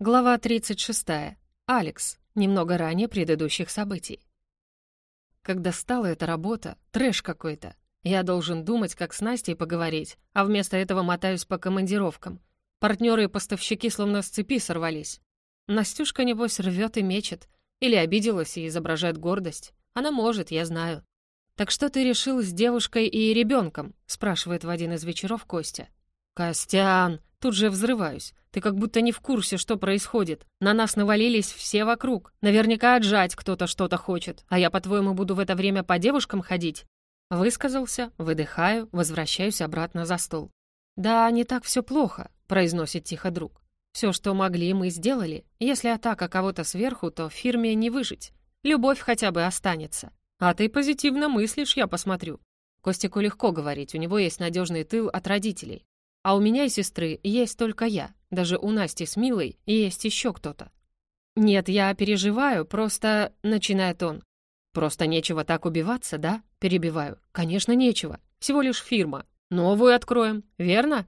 Глава 36. Алекс. Немного ранее предыдущих событий. Когда стала эта работа, трэш какой-то. Я должен думать, как с Настей поговорить, а вместо этого мотаюсь по командировкам. Партнеры и поставщики словно с цепи сорвались. Настюшка, небось, рвет и мечет. Или обиделась и изображает гордость. Она может, я знаю. «Так что ты решил с девушкой и ребенком?» спрашивает в один из вечеров Костя. «Костян!» Тут же взрываюсь. Ты как будто не в курсе, что происходит. На нас навалились все вокруг. Наверняка отжать кто-то что-то хочет. А я, по-твоему, буду в это время по девушкам ходить? Высказался, выдыхаю, возвращаюсь обратно за стол. «Да, не так все плохо», — произносит тихо друг. «Все, что могли, мы сделали. Если атака кого-то сверху, то в фирме не выжить. Любовь хотя бы останется. А ты позитивно мыслишь, я посмотрю». Костику легко говорить, у него есть надежный тыл от родителей. А у меня и сестры есть только я. Даже у Насти с Милой есть еще кто-то. «Нет, я переживаю, просто...» — начинает он. «Просто нечего так убиваться, да?» — перебиваю. «Конечно, нечего. Всего лишь фирма. Новую откроем, верно?»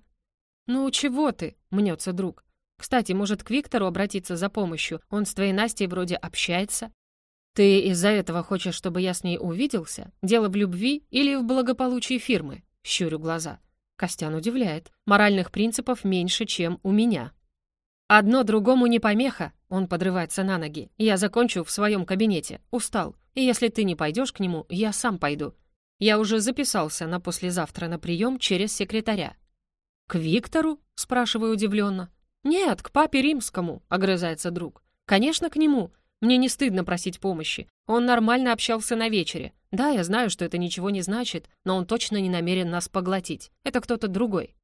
«Ну, чего ты?» — мнется друг. «Кстати, может, к Виктору обратиться за помощью? Он с твоей Настей вроде общается». «Ты из-за этого хочешь, чтобы я с ней увиделся? Дело в любви или в благополучии фирмы?» — щурю глаза. Костян удивляет. Моральных принципов меньше, чем у меня. «Одно другому не помеха», — он подрывается на ноги. «Я закончу в своем кабинете. Устал. И если ты не пойдешь к нему, я сам пойду. Я уже записался на послезавтра на прием через секретаря». «К Виктору?» — спрашиваю удивленно. «Нет, к папе римскому», — огрызается друг. «Конечно, к нему. Мне не стыдно просить помощи. Он нормально общался на вечере. Да, я знаю, что это ничего не значит, но он точно не намерен нас поглотить. Это кто-то другой.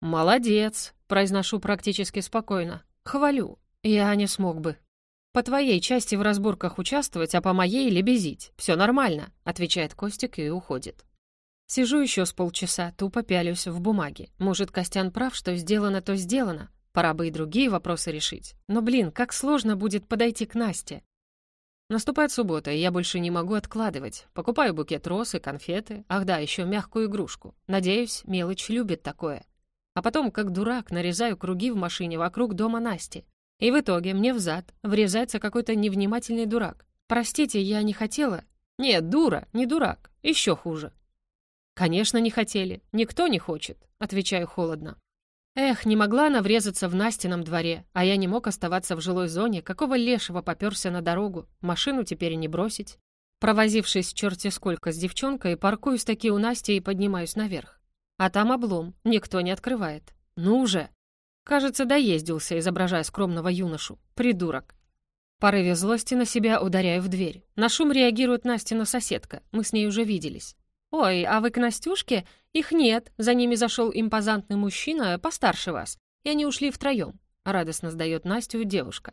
«Молодец», — произношу практически спокойно. «Хвалю. Я не смог бы». «По твоей части в разборках участвовать, а по моей — лебезить. Все нормально», — отвечает Костик и уходит. Сижу еще с полчаса, тупо пялюсь в бумаге. Может, Костян прав, что сделано, то сделано. Пора бы и другие вопросы решить. Но, блин, как сложно будет подойти к Насте. Наступает суббота, и я больше не могу откладывать. Покупаю букет роз и конфеты. Ах да, еще мягкую игрушку. Надеюсь, мелочь любит такое. А потом, как дурак, нарезаю круги в машине вокруг дома Насти. И в итоге мне взад врезается какой-то невнимательный дурак. Простите, я не хотела. Нет, дура, не дурак. Еще хуже. Конечно, не хотели. Никто не хочет, отвечаю холодно. Эх, не могла она врезаться в Настином дворе, а я не мог оставаться в жилой зоне, какого лешего попёрся на дорогу, машину теперь не бросить. Провозившись черти сколько с девчонкой, паркуюсь таки у Насти и поднимаюсь наверх. А там облом, никто не открывает. Ну уже! Кажется, доездился, изображая скромного юношу. Придурок. В порыве злости на себя ударяю в дверь. На шум реагирует Настина соседка, мы с ней уже виделись. «Ой, а вы к Настюшке? Их нет. За ними зашел импозантный мужчина, постарше вас. И они ушли втроем», — радостно сдает Настю девушка.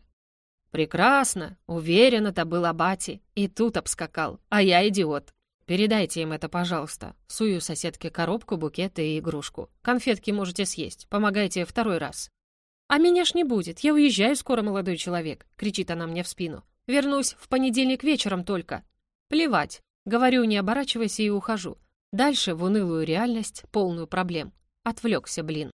«Прекрасно. Уверен, это был Абати. И тут обскакал. А я идиот. Передайте им это, пожалуйста. Сую соседке коробку, букет и игрушку. Конфетки можете съесть. Помогайте второй раз». «А меня ж не будет. Я уезжаю скоро, молодой человек», — кричит она мне в спину. «Вернусь в понедельник вечером только». «Плевать. Говорю, не оборачивайся и ухожу. Дальше в унылую реальность, полную проблем. Отвлекся, блин.